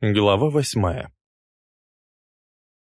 Глава восьмая.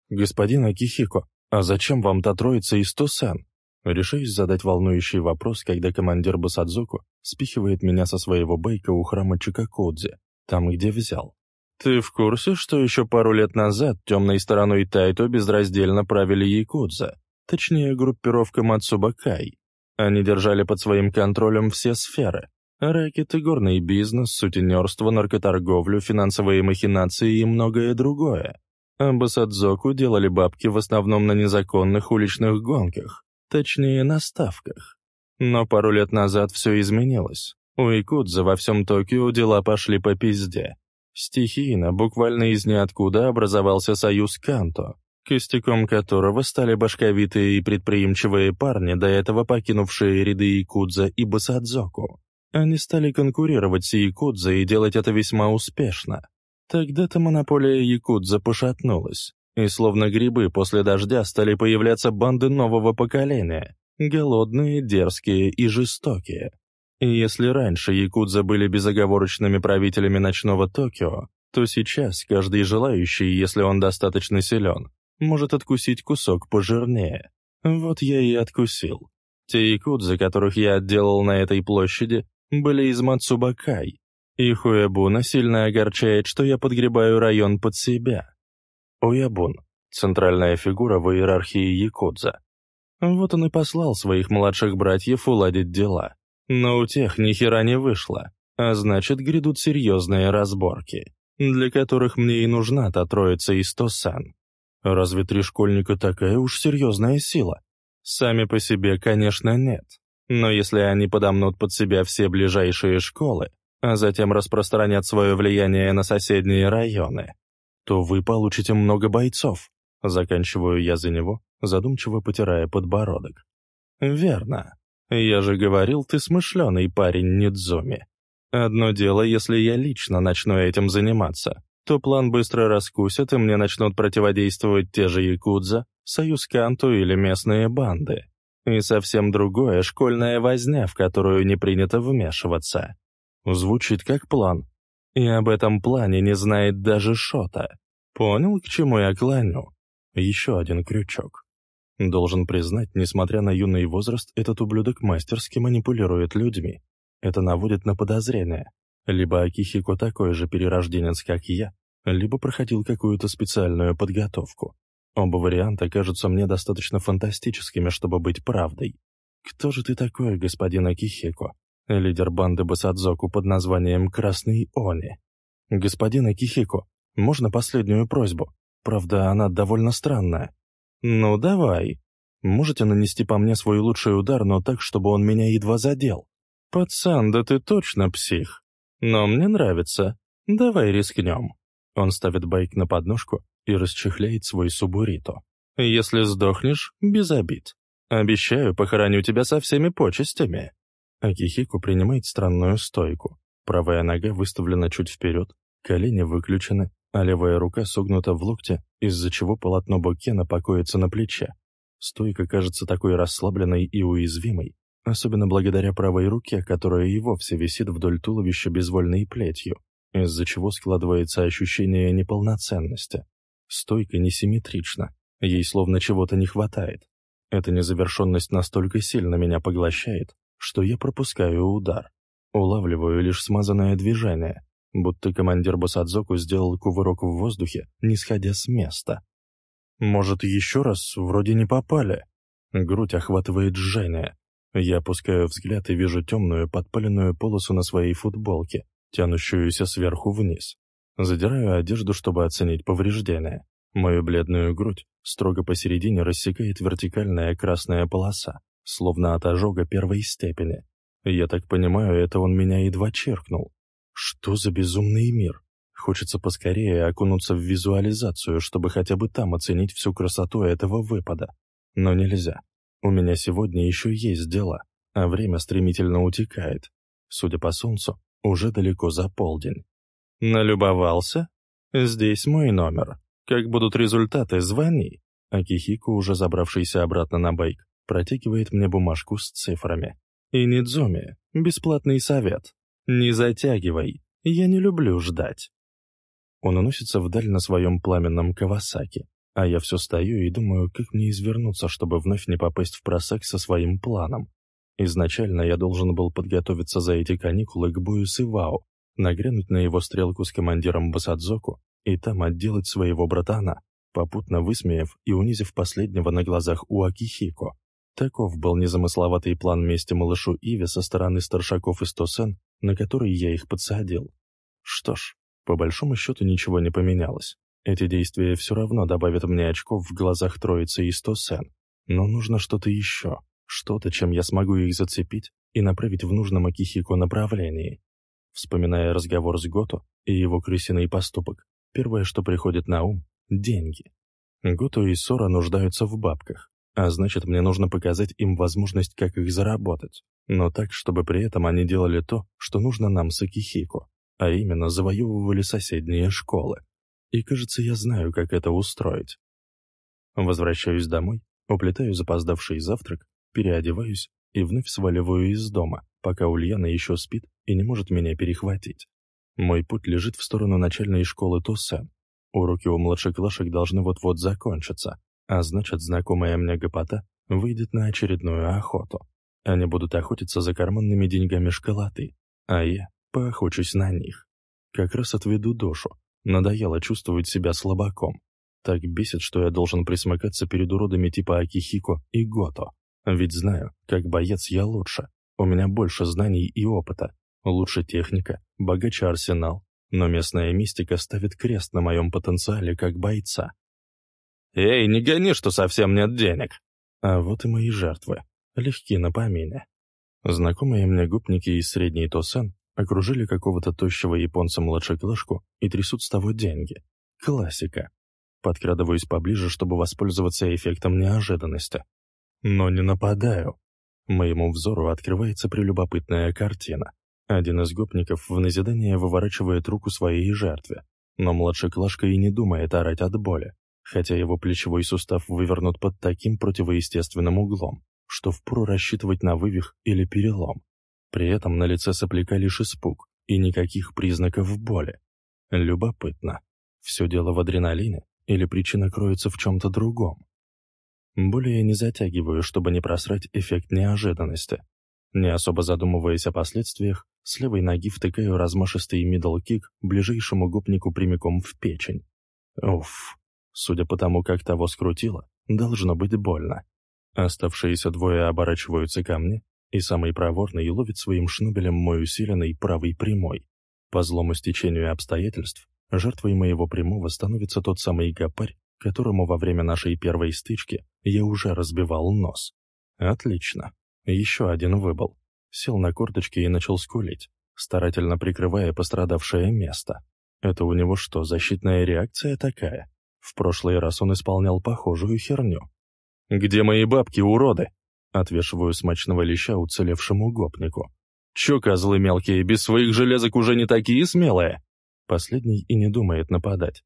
«Господин Акихико, а зачем вам та троица из Тусан?» Решаюсь задать волнующий вопрос, когда командир Басадзуку спихивает меня со своего бейка у храма Чикакодзе, там, где взял. «Ты в курсе, что еще пару лет назад темной стороной Тайто безраздельно правили Якудза, точнее, группировка Мацубакай? Они держали под своим контролем все сферы, Рэкет и горный бизнес, сутенерство, наркоторговлю, финансовые махинации и многое другое. А Басадзоку делали бабки в основном на незаконных уличных гонках, точнее, на ставках. Но пару лет назад все изменилось. У Якудза во всем Токио дела пошли по пизде. Стихийно, буквально из ниоткуда образовался союз Канто, костяком которого стали башковитые и предприимчивые парни, до этого покинувшие ряды Якудза и Басадзоку. Они стали конкурировать с Якудзой и делать это весьма успешно. Тогда-то монополия Якудза пошатнулась, и словно грибы после дождя стали появляться банды нового поколения, голодные, дерзкие и жестокие. И если раньше Якудза были безоговорочными правителями ночного Токио, то сейчас каждый желающий, если он достаточно силен, может откусить кусок пожирнее. Вот я и откусил. Те якудзы, которых я отделал на этой площади, были из Мацубакай, и Хуябуна сильно огорчает, что я подгребаю район под себя. Уябун — центральная фигура в иерархии Якудза. Вот он и послал своих младших братьев уладить дела. Но у тех ни хера не вышло, а значит, грядут серьезные разборки, для которых мне и нужна та троица из Тосан. Разве три школьника такая уж серьезная сила? Сами по себе, конечно, нет. Но если они подомнут под себя все ближайшие школы, а затем распространят свое влияние на соседние районы, то вы получите много бойцов. Заканчиваю я за него, задумчиво потирая подбородок. Верно. Я же говорил, ты смышленый парень Нидзуми. Одно дело, если я лично начну этим заниматься, то план быстро раскусят, и мне начнут противодействовать те же Якудза, Союз Канту или местные банды. И совсем другое — школьная возня, в которую не принято вмешиваться. Звучит как план. И об этом плане не знает даже Шота. Понял, к чему я кланю? Еще один крючок. Должен признать, несмотря на юный возраст, этот ублюдок мастерски манипулирует людьми. Это наводит на подозрение. Либо Акихико такой же перерожденец, как я, либо проходил какую-то специальную подготовку. Оба варианта кажутся мне достаточно фантастическими, чтобы быть правдой. Кто же ты такой, господин Акихико? Лидер банды Басадзоку под названием «Красный Они». Господин Акихико, можно последнюю просьбу? Правда, она довольно странная. Ну, давай. Можете нанести по мне свой лучший удар, но так, чтобы он меня едва задел? Пацан, да ты точно псих. Но мне нравится. Давай рискнем. Он ставит байк на подножку и расчехляет свой субурито. «Если сдохнешь, без обид. Обещаю, похороню тебя со всеми почестями». Акихику принимает странную стойку. Правая нога выставлена чуть вперед, колени выключены, а левая рука согнута в локте, из-за чего полотно бокена покоится на плече. Стойка кажется такой расслабленной и уязвимой, особенно благодаря правой руке, которая и вовсе висит вдоль туловища безвольной плетью, из-за чего складывается ощущение неполноценности. Стойка несимметрична, ей словно чего-то не хватает. Эта незавершенность настолько сильно меня поглощает, что я пропускаю удар. Улавливаю лишь смазанное движение, будто командир Басадзоку сделал кувырок в воздухе, не сходя с места. Может, еще раз вроде не попали? Грудь охватывает жжение. Я опускаю взгляд и вижу темную подпаленную полосу на своей футболке, тянущуюся сверху вниз. Задираю одежду, чтобы оценить повреждения. Мою бледную грудь строго посередине рассекает вертикальная красная полоса, словно от ожога первой степени. Я так понимаю, это он меня едва черкнул. Что за безумный мир? Хочется поскорее окунуться в визуализацию, чтобы хотя бы там оценить всю красоту этого выпада. Но нельзя. У меня сегодня еще есть дела, а время стремительно утекает. Судя по солнцу, уже далеко за полдень. Налюбовался? Здесь мой номер. Как будут результаты, звони. Акихико, уже забравшийся обратно на байк, протягивает мне бумажку с цифрами. И Нидзуми, бесплатный совет. Не затягивай, я не люблю ждать. Он уносится вдаль на своем пламенном Кавасаки, а я все стою и думаю, как мне извернуться, чтобы вновь не попасть в просак со своим планом. Изначально я должен был подготовиться за эти каникулы к бою с Ивао, нагрянуть на его стрелку с командиром Басадзоку и там отделать своего братана, попутно высмеяв и унизив последнего на глазах у Акихико. Таков был незамысловатый план мести малышу Иве со стороны старшаков из Тосен, на который я их подсадил. Что ж, по большому счету ничего не поменялось. Эти действия все равно добавят мне очков в глазах троицы из Тосен. Но нужно что-то еще, что-то, чем я смогу их зацепить и направить в нужном Акихико направлении. Вспоминая разговор с Гото и его крысиный поступок, первое, что приходит на ум — деньги. Гото и Сора нуждаются в бабках, а значит, мне нужно показать им возможность, как их заработать. Но так, чтобы при этом они делали то, что нужно нам с Акихико, а именно завоевывали соседние школы. И, кажется, я знаю, как это устроить. Возвращаюсь домой, уплетаю запоздавший завтрак, переодеваюсь и вновь сваливаю из дома, пока Ульяна еще спит и не может меня перехватить. Мой путь лежит в сторону начальной школы Туссен. Уроки у младшеклашек должны вот-вот закончиться, а значит, знакомая мне гопота выйдет на очередную охоту. Они будут охотиться за карманными деньгами школоты, а я поохочусь на них. Как раз отведу душу. Надоело чувствовать себя слабаком. Так бесит, что я должен присмыкаться перед уродами типа Акихико и Гото. Ведь знаю, как боец я лучше. У меня больше знаний и опыта. Лучше техника, богаче арсенал. Но местная мистика ставит крест на моем потенциале как бойца. «Эй, не гони, что совсем нет денег!» А вот и мои жертвы. Легки на помине. Знакомые мне гопники из средней Тосан окружили какого-то тощего японца-младшеклашку и трясут с того деньги. Классика. Подкрадываюсь поближе, чтобы воспользоваться эффектом неожиданности. Но не нападаю. Моему взору открывается прелюбопытная картина. Один из гопников в назидание выворачивает руку своей жертве, но младший Клашка и не думает орать от боли хотя его плечевой сустав вывернут под таким противоестественным углом, что впору рассчитывать на вывих или перелом. При этом на лице сопляка лишь испуг и никаких признаков боли. Любопытно, все дело в адреналине или причина кроется в чем-то другом? Более не затягиваю, чтобы не просрать эффект неожиданности. Не особо задумываясь о последствиях, с левой ноги втыкаю размашистый middle kick ближайшему гопнику прямиком в печень. Уф, Судя по тому, как того скрутило, должно быть больно. Оставшиеся двое оборачиваются ко мне, и самый проворный ловит своим шнубелем мой усиленный правый прямой. По злому стечению обстоятельств, жертвой моего прямого становится тот самый гопарь, которому во время нашей первой стычки я уже разбивал нос. Отлично. Еще один выбыл. Сел на корточки и начал скулить, старательно прикрывая пострадавшее место. Это у него что, защитная реакция такая? В прошлый раз он исполнял похожую херню. «Где мои бабки, уроды?» Отвешиваю смачного леща уцелевшему гопнику. «Чё, козлы мелкие, без своих железок уже не такие смелые?» Последний и не думает нападать.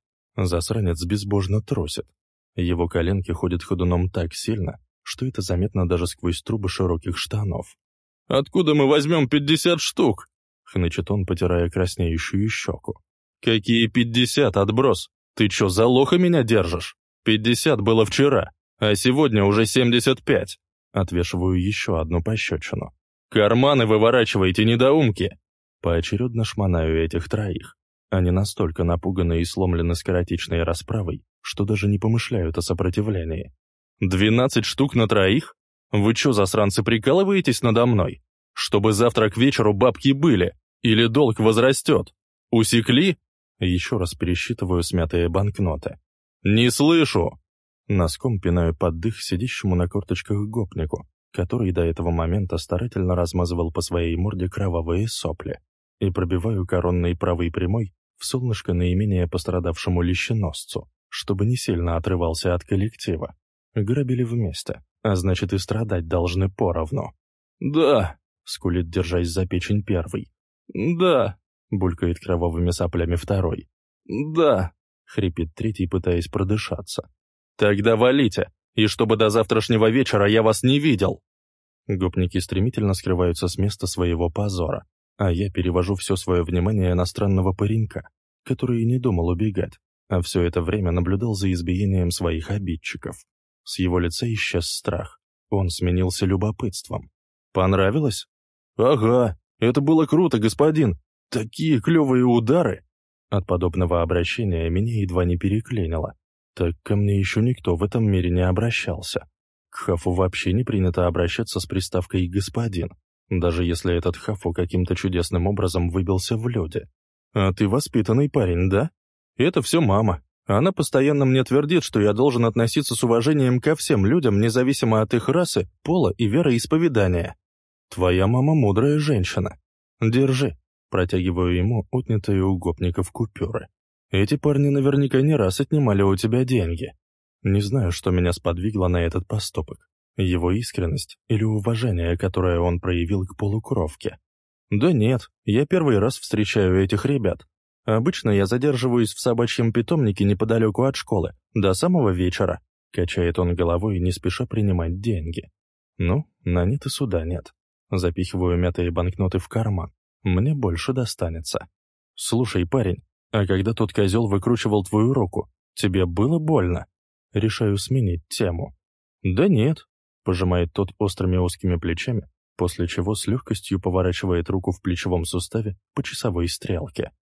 Засранец безбожно трусит. Его коленки ходят ходуном так сильно, что это заметно даже сквозь трубы широких штанов. «Откуда мы возьмем пятьдесят штук?» — хнычет он, потирая краснеющую щеку. «Какие пятьдесят, отброс? «Ты чё, за лоха меня держишь? Пятьдесят было вчера, а сегодня уже семьдесят пять». Отвешиваю еще одну пощечину. «Карманы выворачивайте, недоумки!» Поочередно шмонаю этих троих. Они настолько напуганы и сломлены скоротечной расправой, что даже не помышляют о сопротивлении. «Двенадцать штук на троих? Вы чё, засранцы, прикалываетесь надо мной? Чтобы завтра к вечеру бабки были, или долг возрастет? Усекли? Еще раз пересчитываю смятые банкноты. «Не слышу!» Носком пинаю под дых сидящему на корточках гопнику, который до этого момента старательно размазывал по своей морде кровавые сопли, и пробиваю коронный правый прямой в солнышко наименее пострадавшему лещеносцу, чтобы не сильно отрывался от коллектива. Грабили вместе, а значит и страдать должны поровну. «Да!» — скулит, держась за печень первый. «Да!» Булькает кровавыми соплями второй. «Да!» — хрипит третий, пытаясь продышаться. «Тогда валите, и чтобы до завтрашнего вечера я вас не видел!» Гопники стремительно скрываются с места своего позора, а я перевожу все свое внимание на странного паренька, который и не думал убегать, а все это время наблюдал за избиением своих обидчиков. С его лица исчез страх. Он сменился любопытством. «Понравилось?» «Ага, это было круто, господин! Такие клевые удары!» От подобного обращения меня едва не переклинило. Так ко мне еще никто в этом мире не обращался. К Хафу вообще не принято обращаться с приставкой «господин», даже если этот Хафу каким-то чудесным образом выбился в люди. «А ты воспитанный парень, да?» «Это все мама. Она постоянно мне твердит, что я должен относиться с уважением ко всем людям, независимо от их расы, пола и вероисповедания. Твоя мама мудрая женщина. Держи». Протягиваю ему отнятые у гопников купюры. Эти парни наверняка не раз отнимали у тебя деньги. Не знаю, что меня сподвигло на этот поступок. Его искренность или уважение, которое он проявил к полукровке. Да нет, я первый раз встречаю этих ребят. Обычно я задерживаюсь в собачьем питомнике неподалеку от школы, до самого вечера. Качает он головой, не спеша принимать деньги. Ну, на нет и суда нет. Запихиваю мятые банкноты в карман. Мне больше достанется. Слушай, парень, а когда тот козел выкручивал твою руку, тебе было больно? Решаю сменить тему. Да нет, пожимает тот острыми узкими плечами, после чего с легкостью поворачивает руку в плечевом суставе по часовой стрелке.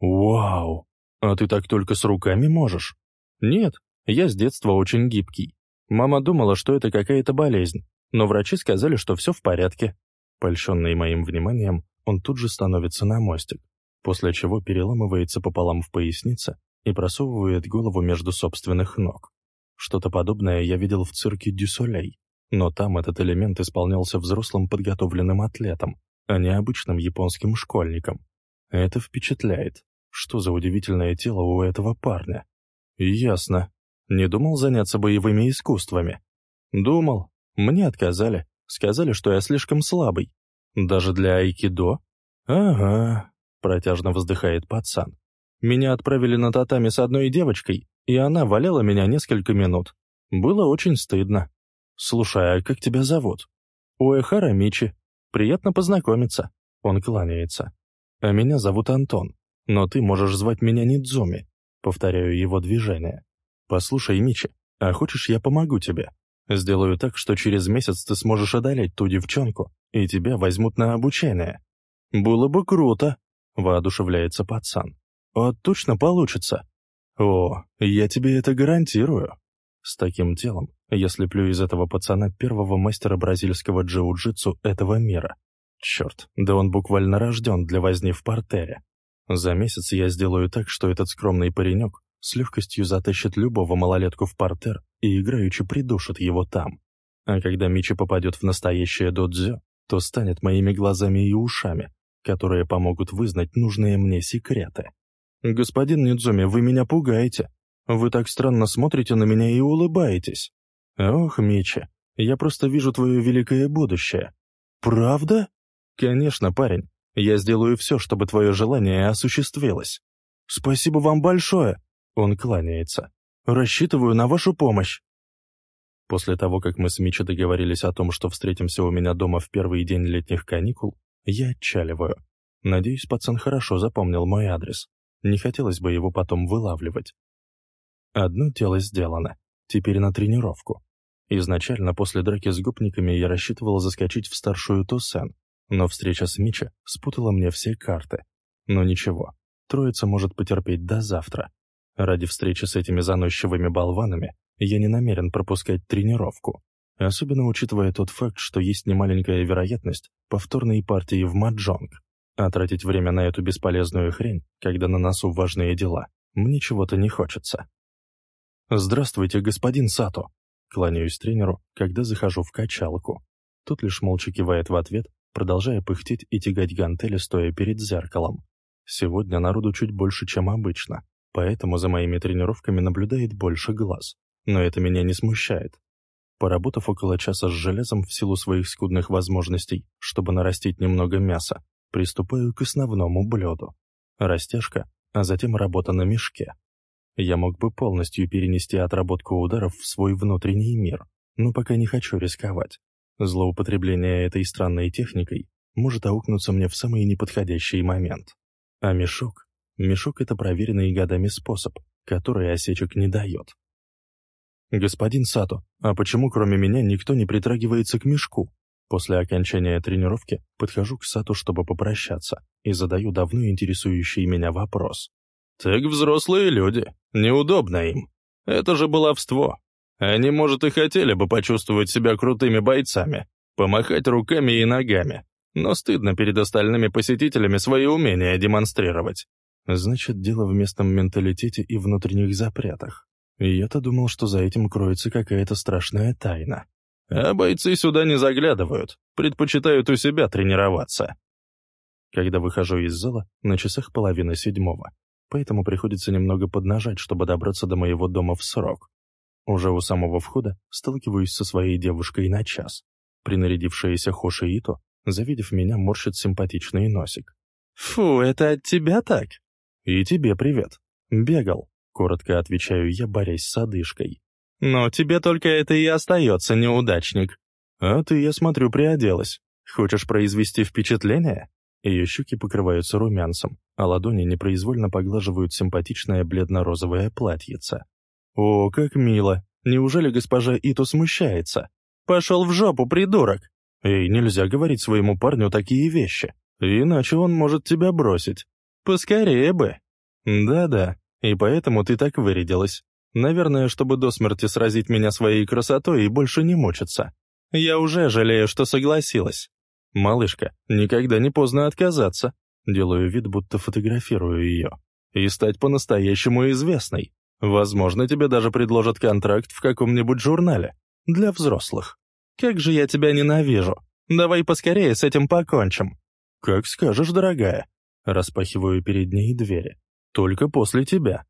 «Вау! А ты так только с руками можешь?» «Нет, я с детства очень гибкий. Мама думала, что это какая-то болезнь, но врачи сказали, что все в порядке». Польщенный моим вниманием, он тут же становится на мостик, после чего переламывается пополам в пояснице и просовывает голову между собственных ног. Что-то подобное я видел в цирке Дюсолей, но там этот элемент исполнялся взрослым подготовленным атлетом, а не обычным японским школьником. Это впечатляет. Что за удивительное тело у этого парня? Ясно. Не думал заняться боевыми искусствами? Думал. Мне отказали. Сказали, что я слишком слабый. Даже для айкидо? Ага, Протяжно вздыхает пацан. Меня отправили на татами с одной девочкой, и она валяла меня несколько минут. Было очень стыдно. Слушай, а как тебя зовут? Уэхара Мичи. Приятно познакомиться. Он кланяется. А меня зовут Антон. Но ты можешь звать меня Нидзуми. Повторяю его движение. Послушай, Мичи, а хочешь я помогу тебе? Сделаю так, что через месяц ты сможешь одолеть ту девчонку, и тебя возьмут на обучение. Было бы круто, воодушевляется пацан. «А точно получится?» «О, я тебе это гарантирую!» С таким телом я слеплю из этого пацана первого мастера бразильского джиу-джитсу этого мира. Черт, да он буквально рожден для возни в портере. За месяц я сделаю так, что этот скромный паренек с легкостью затащит любого малолетку в портер и играючи придушит его там. А когда Мичи попадет в настоящее додзё, то станет моими глазами и ушами, которые помогут вызнать нужные мне секреты. «Господин Нидзуми, вы меня пугаете. Вы так странно смотрите на меня и улыбаетесь. Ох, Мичи, я просто вижу твое великое будущее. Правда? Конечно, парень. Я сделаю все, чтобы твое желание осуществилось. Спасибо вам большое. Он кланяется. Рассчитываю на вашу помощь. После того, как мы с Мичи договорились о том, что встретимся у меня дома в первый день летних каникул, я отчаливаю. Надеюсь, пацан хорошо запомнил мой адрес. Не хотелось бы его потом вылавливать. Одно дело сделано. Теперь на тренировку. Изначально после драки с гопниками я рассчитывал заскочить в старшую Тосен, но встреча с Мича спутала мне все карты. Но ничего, троица может потерпеть до завтра. Ради встречи с этими заносчивыми болванами я не намерен пропускать тренировку. Особенно учитывая тот факт, что есть немаленькая вероятность повторной партии в маджонг. А тратить время на эту бесполезную хрень, когда на носу важные дела, мне чего-то не хочется. «Здравствуйте, господин Сато!» Кланяюсь тренеру, когда захожу в качалку. Тот лишь молча кивает в ответ, продолжая пыхтеть и тягать гантели, стоя перед зеркалом. Сегодня народу чуть больше, чем обычно, поэтому за моими тренировками наблюдает больше глаз. Но это меня не смущает. Поработав около часа с железом в силу своих скудных возможностей, чтобы нарастить немного мяса, приступаю к основному блюду. Растяжка, а затем работа на мешке. Я мог бы полностью перенести отработку ударов в свой внутренний мир, но пока не хочу рисковать. Злоупотребление этой странной техникой может аукнуться мне в самый неподходящий момент. А мешок? Мешок — это проверенный годами способ, который осечек не дает. «Господин Сато, а почему кроме меня никто не притрагивается к мешку?» После окончания тренировки подхожу к Сату, чтобы попрощаться, и задаю давно интересующий меня вопрос. «Так взрослые люди. Неудобно им. Это же баловство. Они, может, и хотели бы почувствовать себя крутыми бойцами, помахать руками и ногами, но стыдно перед остальными посетителями свои умения демонстрировать. Значит, дело в местном менталитете и внутренних запретах. Я-то думал, что за этим кроется какая-то страшная тайна. А бойцы сюда не заглядывают, предпочитают у себя тренироваться. Когда выхожу из зала, на часах половина седьмого, поэтому приходится немного поднажать, чтобы добраться до моего дома в срок. Уже у самого входа сталкиваюсь со своей девушкой на час. Принарядившаяся Хоши Ито, завидев меня, морщит симпатичный носик. «Фу, это от тебя так?» «И тебе привет. Бегал», — коротко отвечаю я, борясь с одышкой. «Но тебе только это и остается, неудачник». «А ты, я смотрю, приоделась. Хочешь произвести впечатление?» Ее щеки покрываются румянцем, а ладони непроизвольно поглаживают симпатичное бледно-розовое платьице. «О, как мило! Неужели госпожа Ито смущается? Пошел в жопу, придурок! Эй, нельзя говорить своему парню такие вещи, иначе он может тебя бросить. Поскорее бы!» «Да-да, и поэтому ты так вырядилась. Наверное, чтобы до смерти сразить меня своей красотой и больше не мучиться. Я уже жалею, что согласилась. Малышка, никогда не поздно отказаться. Делаю вид, будто фотографирую ее. И стать по-настоящему известной. Возможно, тебе даже предложат контракт в каком-нибудь журнале. Для взрослых. Как же я тебя ненавижу. Давай поскорее с этим покончим. Как скажешь, дорогая. Распахиваю перед ней двери. Только после тебя.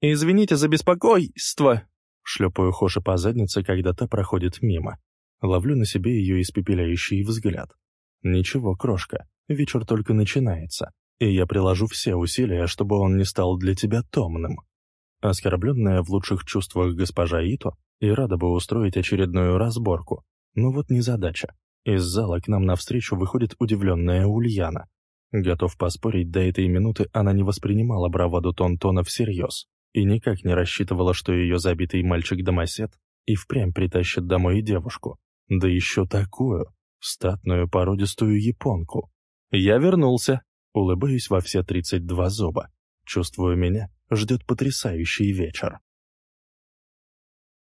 «Извините за беспокойство!» Шлепаю Хоши по заднице, когда та проходит мимо. Ловлю на себе ее испепеляющий взгляд. «Ничего, крошка, вечер только начинается, и я приложу все усилия, чтобы он не стал для тебя томным». Оскорбленная в лучших чувствах госпожа Ито и рада бы устроить очередную разборку. Но вот незадача. Из зала к нам навстречу выходит удивленная Ульяна. Готов поспорить, до этой минуты она не воспринимала браваду Тонтона всерьез и никак не рассчитывала, что ее забитый мальчик-домосед и впрямь притащит домой девушку, да еще такую, статную породистую японку. Я вернулся, улыбаюсь во все тридцать два зуба. Чувствую меня, ждет потрясающий вечер.